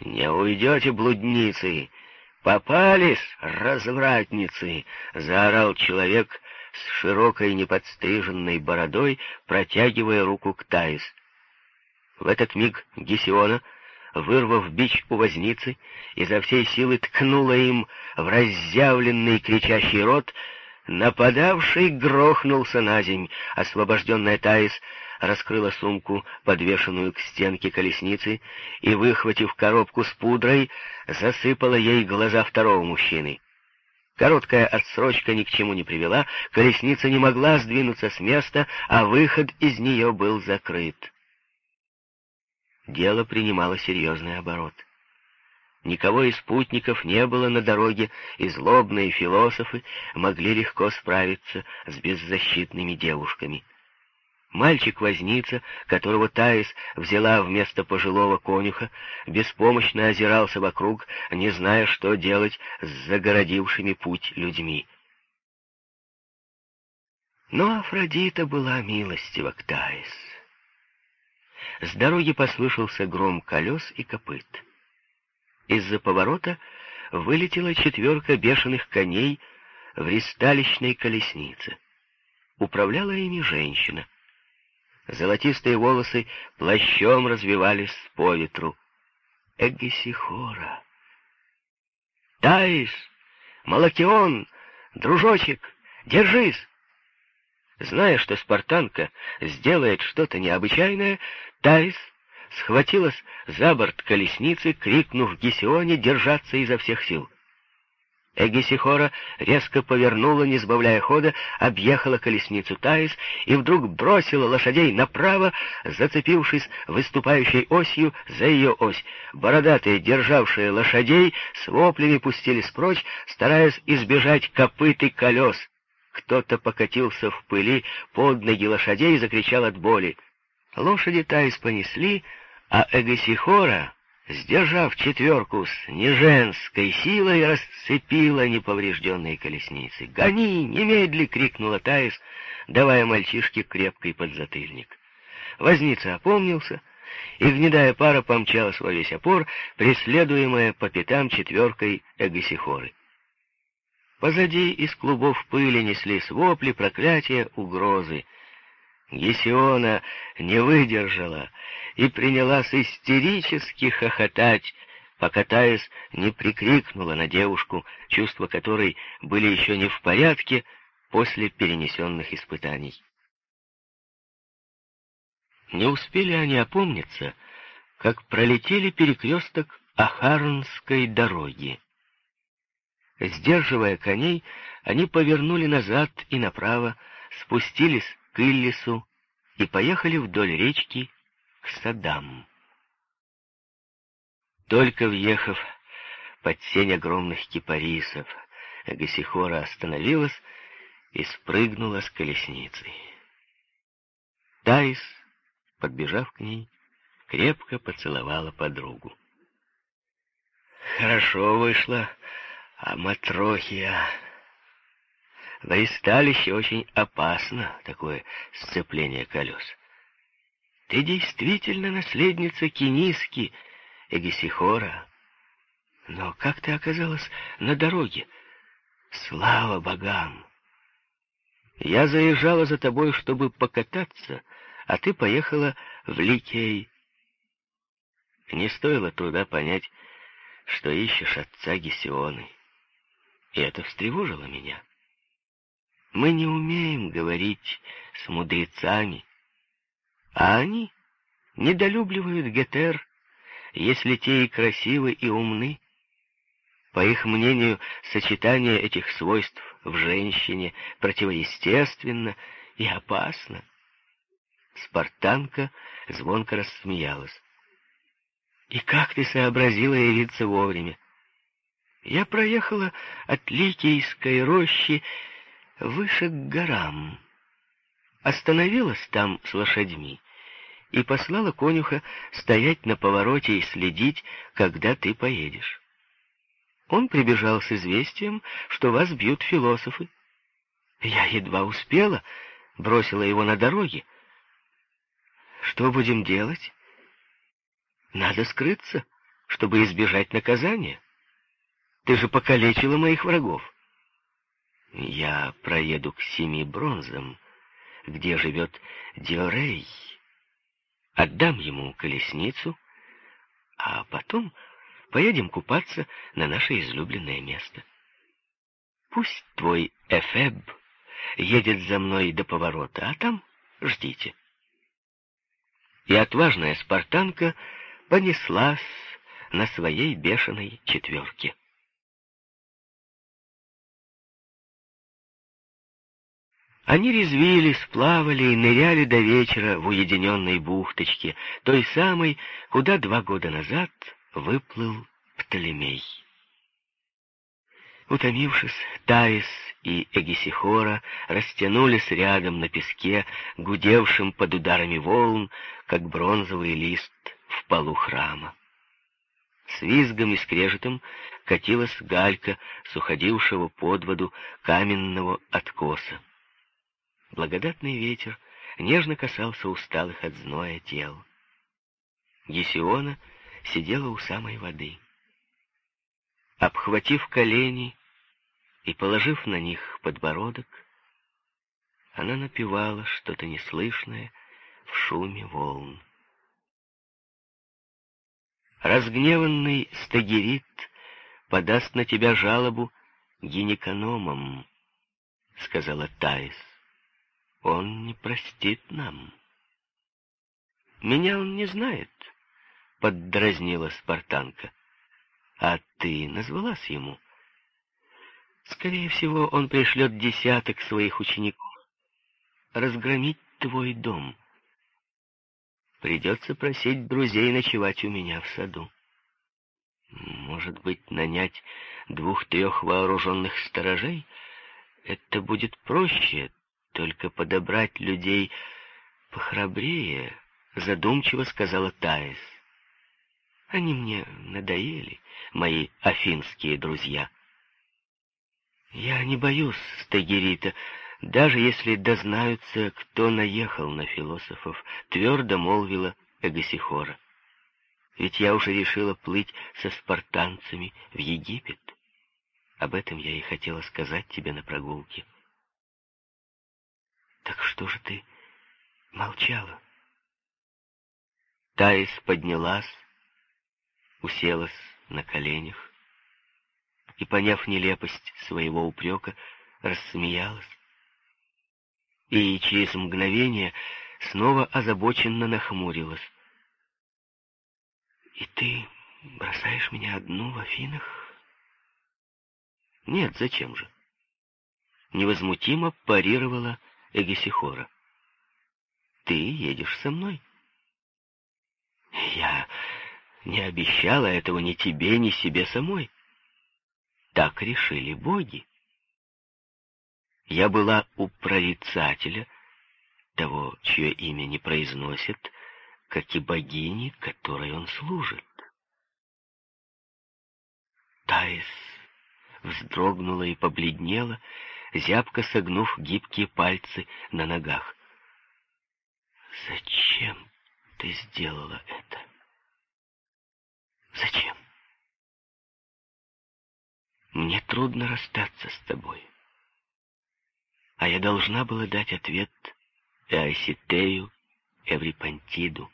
«Не уйдете, блудницы! Попались, развратницы!» — заорал человек с широкой неподстриженной бородой, протягивая руку к Таис. В этот миг Гесиона, вырвав бич у возницы, изо всей силы ткнула им в разъявленный кричащий рот, нападавший грохнулся на земь. Освобожденная Таис раскрыла сумку, подвешенную к стенке колесницы, и, выхватив коробку с пудрой, засыпала ей глаза второго мужчины. Короткая отсрочка ни к чему не привела, колесница не могла сдвинуться с места, а выход из нее был закрыт. Дело принимало серьезный оборот. Никого из спутников не было на дороге, и злобные философы могли легко справиться с беззащитными девушками. Мальчик-возница, которого Таис взяла вместо пожилого конюха, беспомощно озирался вокруг, не зная, что делать с загородившими путь людьми. Но Афродита была милостива к Таис. С дороги послышался гром колес и копыт. Из-за поворота вылетела четверка бешеных коней в ристалищной колеснице. Управляла ими женщина — Золотистые волосы плащом развивались по ветру. Эгесихора. Таис, Малакион, дружочек, держись! Зная, что спартанка сделает что-то необычайное, Таис схватилась за борт колесницы, крикнув Гесионе держаться изо всех сил. Эгисихора резко повернула, не сбавляя хода, объехала колесницу Таис и вдруг бросила лошадей направо, зацепившись выступающей осью за ее ось. Бородатые, державшие лошадей, с воплями пустились прочь, стараясь избежать копыт и колес. Кто-то покатился в пыли под ноги лошадей и закричал от боли. Лошади Таис понесли, а Эгосихора сдержав четверку с неженской силой, расцепила неповрежденные колесницы. «Гони! Немедли!» — крикнула Таис, давая мальчишке крепкий подзатыльник. Возница опомнился, и гнедая пара помчалась во весь опор, преследуемая по пятам четверкой Эгосихоры. Позади из клубов пыли неслись вопли, проклятия, угрозы. Гесиона не выдержала и принялась истерически хохотать, пока Таис не прикрикнула на девушку, чувства которой были еще не в порядке после перенесенных испытаний. Не успели они опомниться, как пролетели перекресток Ахарнской дороги. Сдерживая коней, они повернули назад и направо, спустились к Иллису и поехали вдоль речки садам. Только въехав под сень огромных кипарисов, Гасихора остановилась и спрыгнула с колесницы. Таис, подбежав к ней, крепко поцеловала подругу. «Хорошо вышло, а Матрохия...» В ристалище очень опасно такое сцепление колес. Ты действительно наследница Киниски, Эгисихора. Но как ты оказалась на дороге? Слава богам! Я заезжала за тобой, чтобы покататься, а ты поехала в Ликей. Не стоило труда понять, что ищешь отца Гесионы. И это встревожило меня. Мы не умеем говорить с мудрецами, а они недолюбливают Гетер, если те и красивы, и умны. По их мнению, сочетание этих свойств в женщине противоестественно и опасно. Спартанка звонко рассмеялась. «И как ты сообразила явиться вовремя?» «Я проехала от Ликийской рощи выше к горам, остановилась там с лошадьми и послала конюха стоять на повороте и следить, когда ты поедешь. Он прибежал с известием, что вас бьют философы. Я едва успела, бросила его на дороге. Что будем делать? Надо скрыться. чтобы избежать наказания? Ты же покалечила моих врагов. Я проеду к семи бронзам, где живет Диорей. Отдам ему колесницу, а потом поедем купаться на наше излюбленное место. Пусть твой Эфеб едет за мной до поворота, а там ждите. И отважная спартанка понеслась на своей бешеной четверке. Они резвились, плавали и ныряли до вечера в уединенной бухточке, той самой, куда два года назад выплыл Птолемей. Утомившись, Таис и Эгисихора растянулись рядом на песке, гудевшим под ударами волн, как бронзовый лист в полу храма. С визгом и скрежетом катилась галька с уходившего под воду каменного откоса. Благодатный ветер нежно касался усталых от зноя тел. Гесиона сидела у самой воды. Обхватив колени и положив на них подбородок, она напевала что-то неслышное в шуме волн. Разгневанный стагерит подаст на тебя жалобу гинекономам, — сказала Таис он не простит нам. Меня он не знает, — поддразнила спартанка. А ты назвалась ему. Скорее всего, он пришлет десяток своих учеников разгромить твой дом. Придется просить друзей ночевать у меня в саду. Может быть, нанять двух-трех вооруженных сторожей? Это будет проще, только подобрать людей похрабрее, задумчиво сказала Таис. Они мне надоели, мои афинские друзья. Я не боюсь Стагирита, даже если дознаются, кто наехал на философов, твердо молвила Эгосихора. Ведь я уже решила плыть со спартанцами в Египет. Об этом я и хотела сказать тебе на прогулке. Так что же ты молчала? Таис поднялась, уселась на коленях и, поняв нелепость своего упрека, рассмеялась. И через мгновение снова озабоченно нахмурилась. «И ты бросаешь меня одну в Афинах?» «Нет, зачем же?» Невозмутимо парировала Эгесихора. «Ты едешь со мной?» «Я не обещала этого ни тебе, ни себе самой. Так решили боги. Я была у прорицателя, того, чье имя не произносит, как и богини, которой он служит. Таис вздрогнула и побледнела, зябко согнув гибкие пальцы на ногах. «Зачем ты сделала это? Зачем?» «Мне трудно расстаться с тобой. А я должна была дать ответ Эоситею Эврипантиду.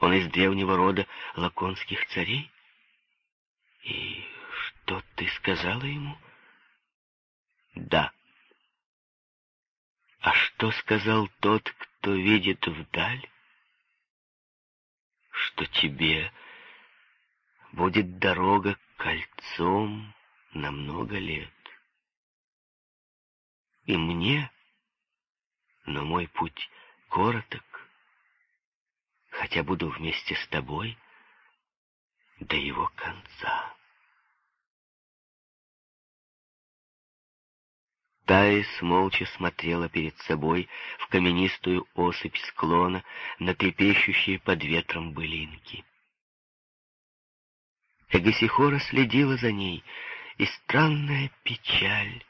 Он из древнего рода лаконских царей? И что ты сказала ему?» Да. А что сказал тот, кто видит вдаль? Что тебе будет дорога кольцом на много лет. И мне, но мой путь короток, хотя буду вместе с тобой до его конца. Таис молча смотрела перед собой в каменистую осыпь склона на трепещущие под ветром былинки. Эгосихора следила за ней, и странная печаль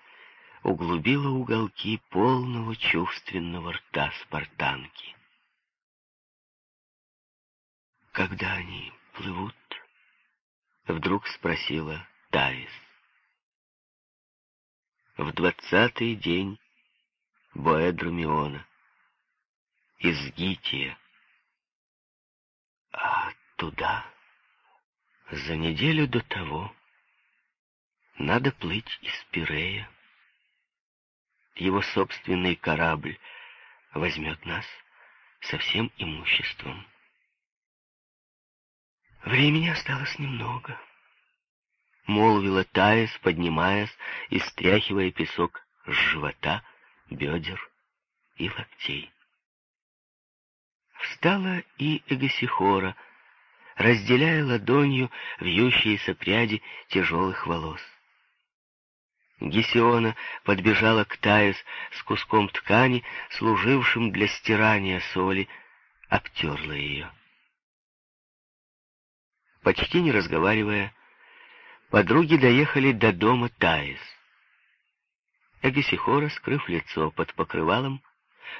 углубила уголки полного чувственного рта спартанки. когда они плывут? Вдруг спросила Таис. В двадцатый день Боэдрумиона из Гития. А туда, за неделю до того, надо плыть из Пирея. Его собственный корабль возьмет нас со всем имуществом. Времени осталось немного. Молвила Таис, поднимаясь и стряхивая песок с живота, бедер и локтей. Встала и Эгосихора, разделяя ладонью вьющиеся пряди тяжелых волос. Гесиона подбежала к Таис с куском ткани, служившим для стирания соли, обтерла ее. Почти не разговаривая, подруги доехали до дома Таис. Эгосихора, скрыв лицо под покрывалом,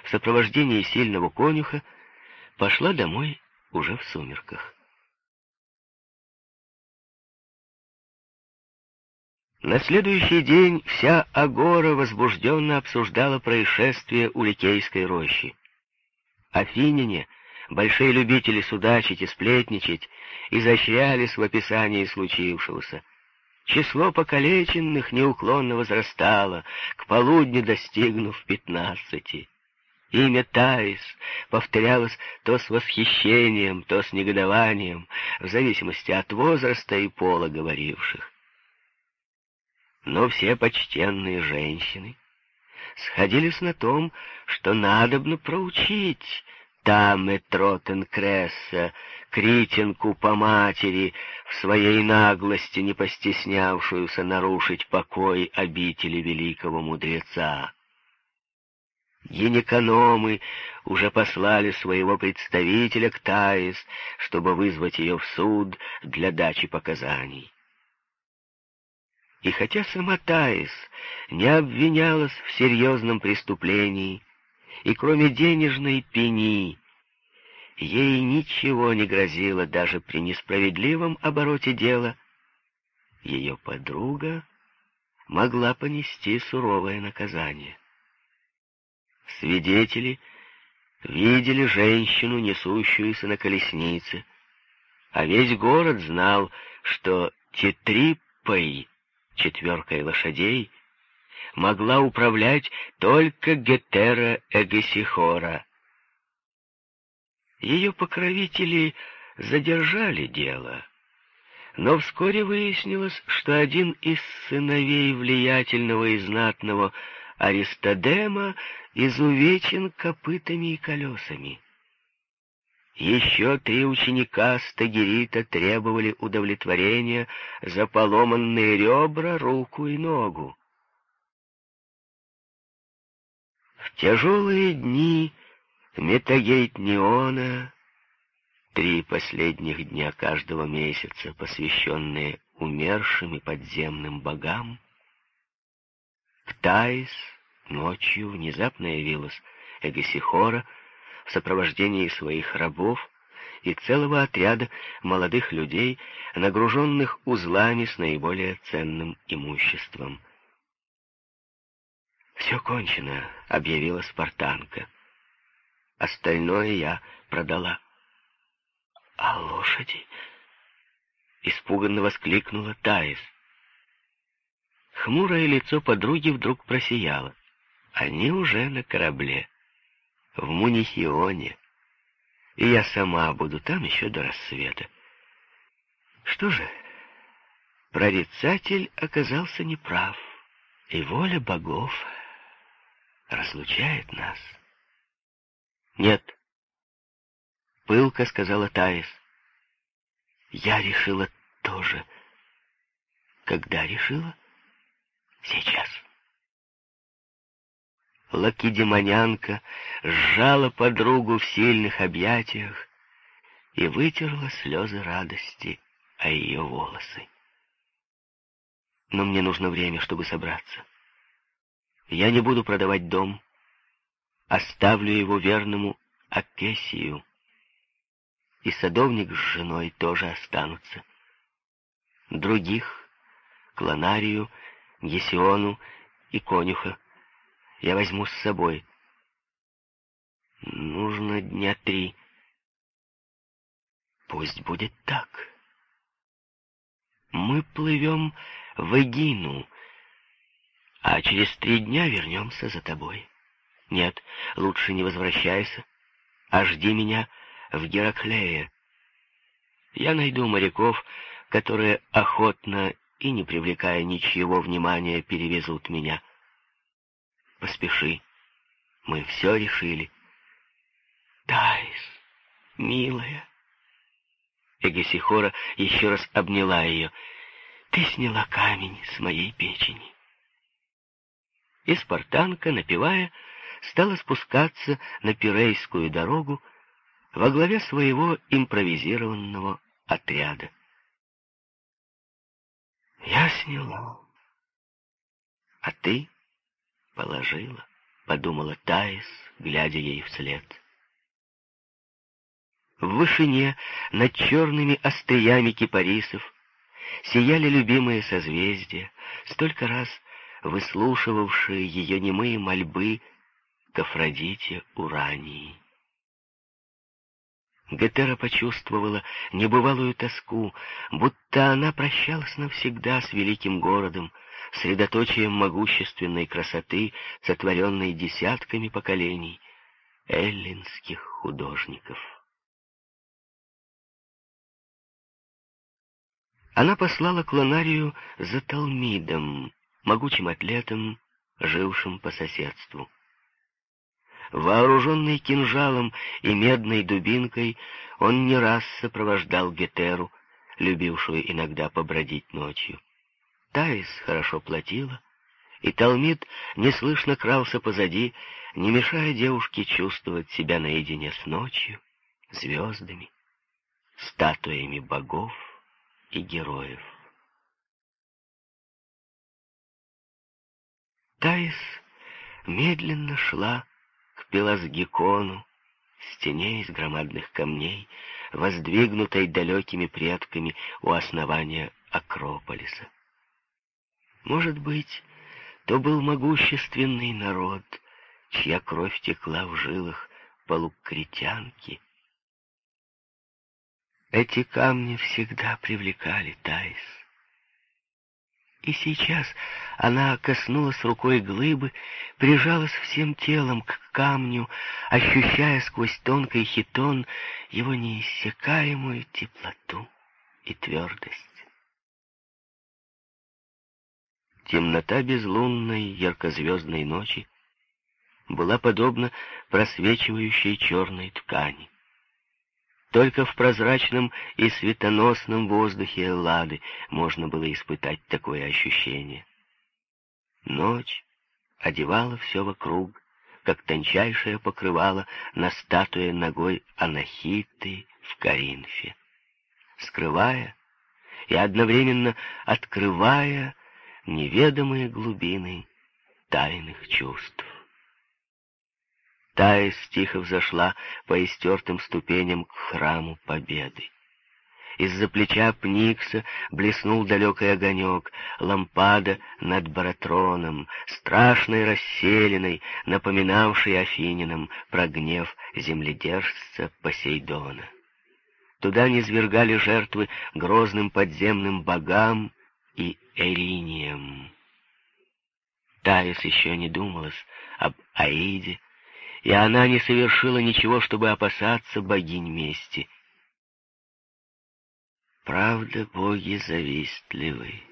в сопровождении сильного конюха, пошла домой уже в сумерках. На следующий день вся Агора возбужденно обсуждала происшествие у Ликейской рощи. Афиняне, большие любители судачить и сплетничать, изощрялись в описании случившегося. Число покалеченных неуклонно возрастало, к полудню достигнув пятнадцати. Имя Таис повторялось то с восхищением, то с негодованием, в зависимости от возраста и пола говоривших но все почтенные женщины сходились на том, что надобно проучить Таме Тротенкресса, критинку по матери, в своей наглости не постеснявшуюся нарушить покой обители великого мудреца. Гинекономы уже послали своего представителя к Таис, чтобы вызвать ее в суд для дачи показаний. И хотя сама Таис не обвинялась в серьезном преступлении, и кроме денежной пени, ей ничего не грозило даже при несправедливом обороте дела, ее подруга могла понести суровое наказание. Свидетели видели женщину, несущуюся на колеснице, а весь город знал, что Тетриппой четверкой лошадей могла управлять только Гетера Эгесихора. Ее покровители задержали дело, но вскоре выяснилось, что один из сыновей влиятельного и знатного Аристодема изувечен копытами и колесами. Еще три ученика Стагирита требовали удовлетворения за поломанные ребра, руку и ногу. В тяжелые дни Метагейтниона, три последних дня каждого месяца, посвященные умершим и подземным богам, к Таис ночью внезапно явилась Эгосихора, в сопровождении своих рабов и целого отряда молодых людей, нагруженных узлами с наиболее ценным имуществом. «Все кончено», — объявила спартанка. «Остальное я продала». «А лошади?» — испуганно воскликнула Таис. Хмурое лицо подруги вдруг просияло. Они уже на корабле в Мунихионе, и я сама буду там еще до рассвета. Что же, прорицатель оказался неправ, и воля богов разлучает нас. Нет, пылко сказала Таис. Я решила тоже. Когда решила? Сейчас. Лакедемонянка сжала подругу в сильных объятиях и вытерла слезы радости о ее волосы. Но мне нужно время, чтобы собраться. Я не буду продавать дом, оставлю его верному Акесию. и садовник с женой тоже останутся. Других, Клонарию, Гесиону и Конюха, я возьму с собой. Нужно дня три. Пусть будет так. Мы плывем в Эгину, а через три дня вернемся за тобой. Нет, лучше не возвращайся, а жди меня в Гераклее. Я найду моряков, которые охотно и, не привлекая ничего внимания, перевезут меня. Поспеши, мы все решили. Тайс, милая. Эгесихора еще раз обняла ее. Ты сняла камень с моей печени. И спартанка, напевая, стала спускаться на Пирейскую дорогу во главе своего импровизированного отряда. Я сняла, а ты положила, подумала Таис, глядя ей вслед. В вышине, над черными остриями кипарисов, сияли любимые созвездия, столько раз выслушивавшие ее немые мольбы к Афродите Урании. Гетера почувствовала небывалую тоску, будто она прощалась навсегда с великим городом, средоточием могущественной красоты, сотворенной десятками поколений эллинских художников. Она послала Клонарию за Талмидом, могучим атлетом, жившим по соседству. Вооруженный кинжалом и медной дубинкой, он не раз сопровождал Гетеру, любившую иногда побродить ночью. Таис хорошо платила, и Талмид неслышно крался позади, не мешая девушке чувствовать себя наедине с ночью, звездами, статуями богов и героев. Таис медленно шла к Пелазгикону, стене из громадных камней, воздвигнутой далекими предками у основания Акрополиса. Может быть, то был могущественный народ, чья кровь текла в жилах полукритянки. Эти камни всегда привлекали Таис. И сейчас она коснулась рукой глыбы, прижалась всем телом к камню, ощущая сквозь тонкий хитон его неиссякаемую теплоту и твердость. Темнота безлунной яркозвездной ночи была подобна просвечивающей черной ткани. Только в прозрачном и светоносном воздухе Эллады можно было испытать такое ощущение. Ночь одевала все вокруг, как тончайшее покрывало на статуе ногой Анахиты в Каринфе, скрывая и одновременно открывая неведомые глубины тайных чувств. Таис тихо взошла по истертым ступеням к храму Победы. Из-за плеча Пникса блеснул далекий огонек, лампада над баратроном, страшной расселенной, напоминавшей Афининам про гнев земледержца Посейдона. Туда низвергали жертвы грозным подземным богам и Эринием. Таис еще не думалась об Аиде, и она не совершила ничего, чтобы опасаться богинь мести. Правда, боги завистливы.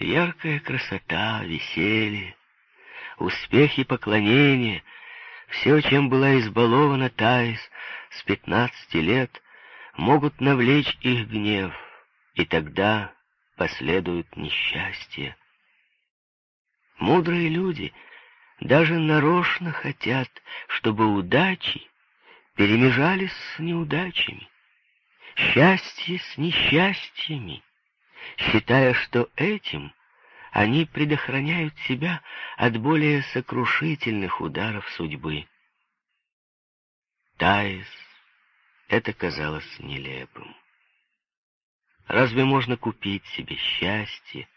Яркая красота, веселье, успехи и поклонение — все, чем была избалована Таис с пятнадцати лет, могут навлечь их гнев, и тогда последуют несчастья. Мудрые люди — даже нарочно хотят, чтобы удачи перемежались с неудачами, счастье с несчастьями, считая, что этим они предохраняют себя от более сокрушительных ударов судьбы. Таис это казалось нелепым. Разве можно купить себе счастье,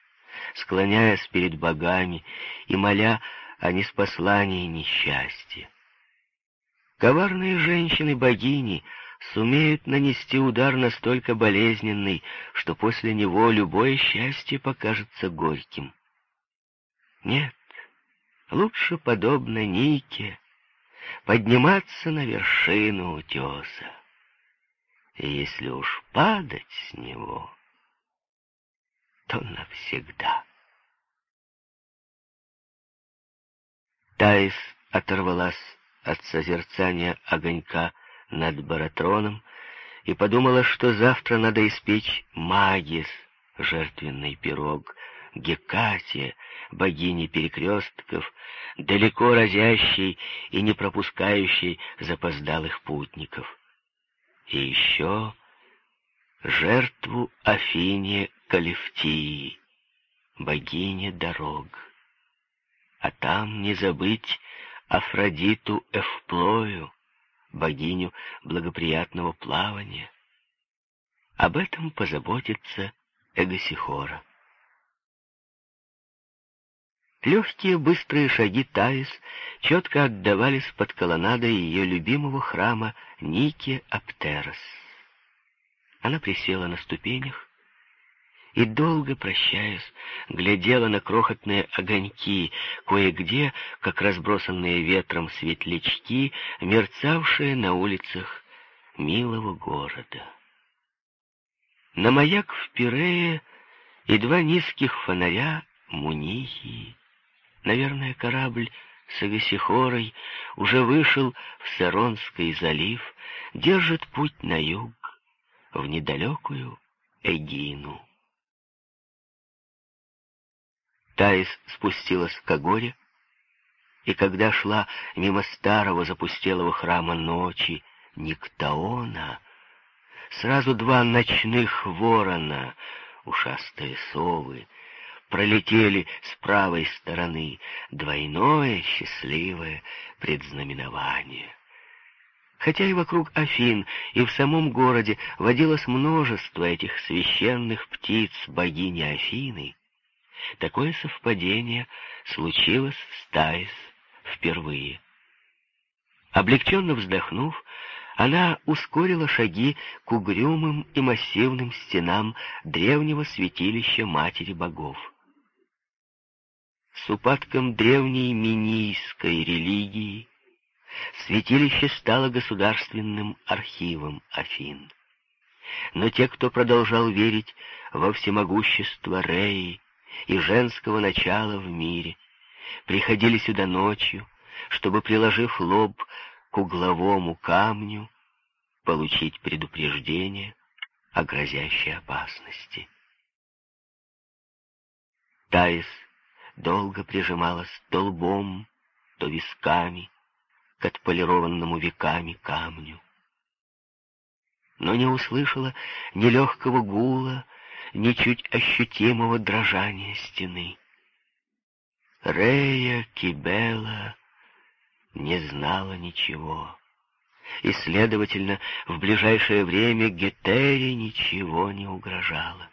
склоняясь перед богами и моля о неспослании несчастья? Коварные женщины-богини сумеют нанести удар настолько болезненный, что после него любое счастье покажется горьким. Нет, лучше, подобно Нике, подниматься на вершину утеса. И если уж падать с него, то навсегда. Таис оторвалась от созерцания огонька над баратроном и подумала, что завтра надо испечь магис, жертвенный пирог, Гекате, богини перекрестков, далеко разящей и не пропускающей запоздалых путников. И еще жертву Афине Калифтии, богине дорог. А там не забыть Афродиту Эвплою, богиню благоприятного плавания. Об этом позаботится Эгосихора. Легкие быстрые шаги Таис четко отдавались под колоннадой ее любимого храма Ники Аптерос. Она присела на ступенях и, долго прощаясь, глядела на крохотные огоньки, кое-где, как разбросанные ветром светлячки, мерцавшие на улицах милого города. На маяк в Пирее и два низких фонаря Мунихии Наверное, корабль с Агасихорой уже вышел в Саронский залив, держит путь на юг, в недалекую Эгину. Таис спустилась к Агоре, и когда шла мимо старого запустелого храма ночи Никтаона, сразу два ночных ворона, ушастые совы, пролетели с правой стороны двойное счастливое предзнаменование. Хотя и вокруг Афин, и в самом городе водилось множество этих священных птиц богини Афины, такое совпадение случилось с Таис впервые. Облегченно вздохнув, она ускорила шаги к угрюмым и массивным стенам древнего святилища Матери Богов. С упадком древней минийской религии святилище стало государственным архивом Афин. Но те, кто продолжал верить во всемогущество Реи и женского начала в мире, приходили сюда ночью, чтобы, приложив лоб к угловому камню, получить предупреждение о грозящей опасности. Таис долго прижималась то лбом, то висками к отполированному веками камню. Но не услышала ни легкого гула, ни чуть ощутимого дрожания стены. Рея Кибела не знала ничего, и, следовательно, в ближайшее время Гетере ничего не угрожало.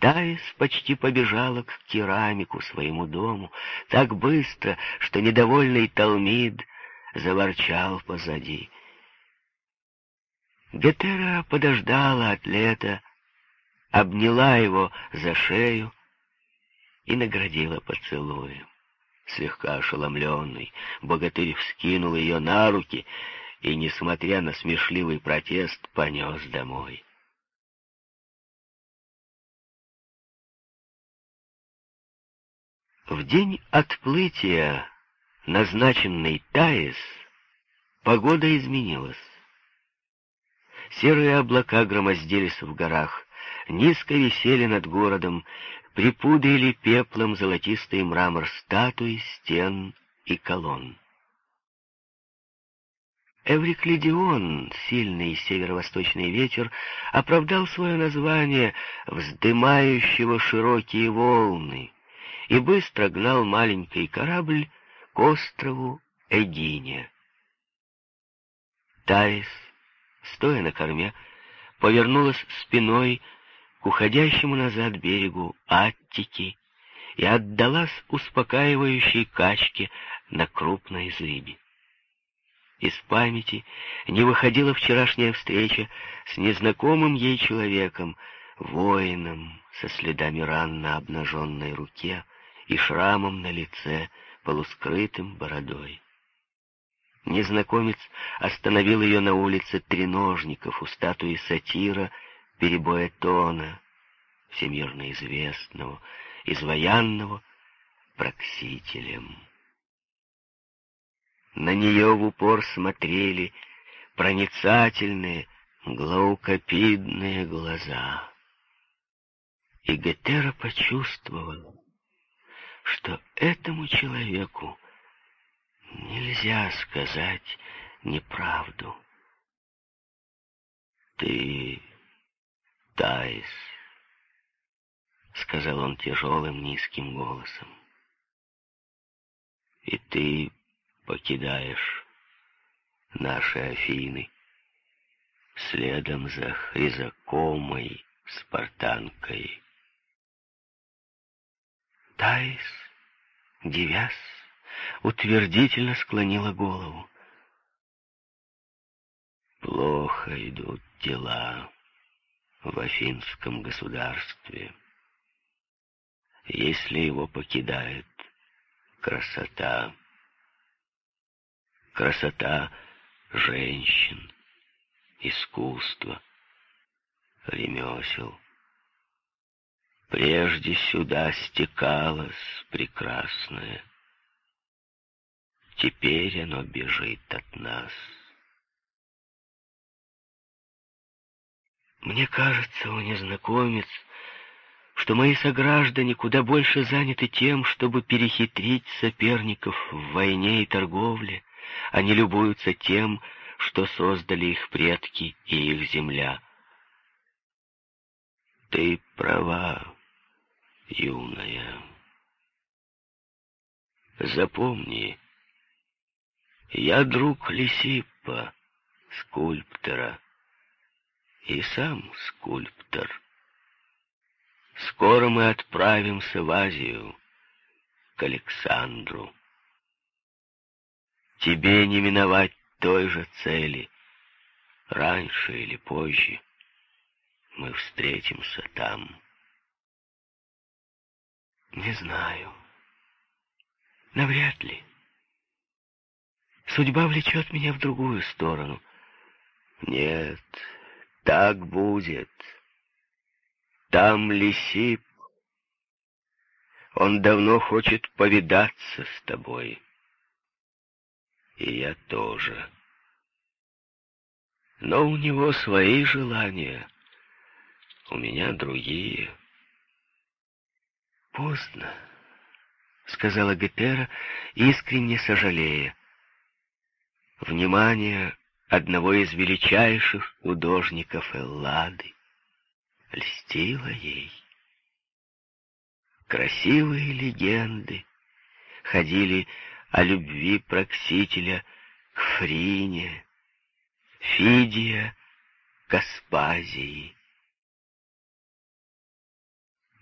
Таис почти побежала к керамику, своему дому, так быстро, что недовольный Талмид заворчал позади. Гетера подождала атлета, обняла его за шею и наградила поцелуем. Слегка ошеломленный, богатырь вскинул ее на руки и, несмотря на смешливый протест, понес домой. В день отплытия, назначенный Таис, погода изменилась. Серые облака громоздились в горах, низко висели над городом, припудрили пеплом золотистый мрамор статуй, стен и колонн. Эвриклидион, сильный северо-восточный ветер, оправдал свое название вздымающего широкие волны и быстро гнал маленький корабль к острову Эгине. Таис стоя на корме, повернулась спиной к уходящему назад берегу Аттики и отдалась успокаивающей качке на крупной зыбе. Из памяти не выходила вчерашняя встреча с незнакомым ей человеком, воином со следами ран на обнаженной руке и шрамом на лице, полускрытым бородой. Незнакомец остановил ее на улице Треножников у статуи сатира перебоя тона, всемирно известного, изваянного проксителем. На нее в упор смотрели проницательные, глаукопидные глаза. И Гетера почувствовала, что этому человеку нельзя сказать неправду. «Ты Тайс», — сказал он тяжелым низким голосом, — «и ты покидаешь наши Афины следом за Хризакомой, Спартанкой». Тайс, девясь, утвердительно склонила голову. Плохо идут дела в Афинском государстве. Если его покидает красота, красота женщин, искусство, ремесел, Прежде сюда стекалось прекрасное. Теперь оно бежит от нас. Мне кажется, о незнакомец, что мои сограждане куда больше заняты тем, чтобы перехитрить соперников в войне и торговле, а не любуются тем, что создали их предки и их земля. Ты права, юная. Запомни, я друг Лисиппа, скульптора, и сам скульптор. Скоро мы отправимся в Азию, к Александру. Тебе не миновать той же цели. Раньше или позже мы встретимся там. Не знаю. Навряд ли. Судьба влечет меня в другую сторону. Нет, так будет. Там Лисип. Он давно хочет повидаться с тобой. И я тоже. Но у него свои желания, у меня другие. «Поздно», — сказала Гетера, искренне сожалея. Внимание одного из величайших художников Эллады льстило ей. Красивые легенды ходили о любви Проксителя к Фрине, Фидия к Аспазии.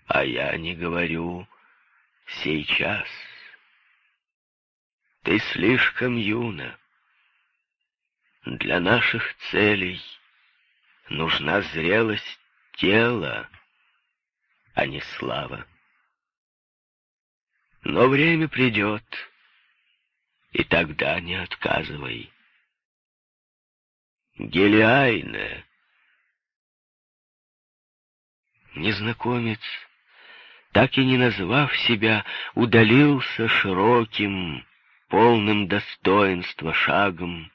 А я не говорю сейчас. Ты слишком юна. Для наших целей нужна зрелость тела, а не слава. Но время придет, и тогда не отказывай. Гелиайне. Незнакомец так и не назвав себя, удалился широким, полным достоинства шагом,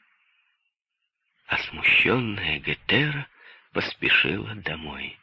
а смущенная Гетера поспешила домой.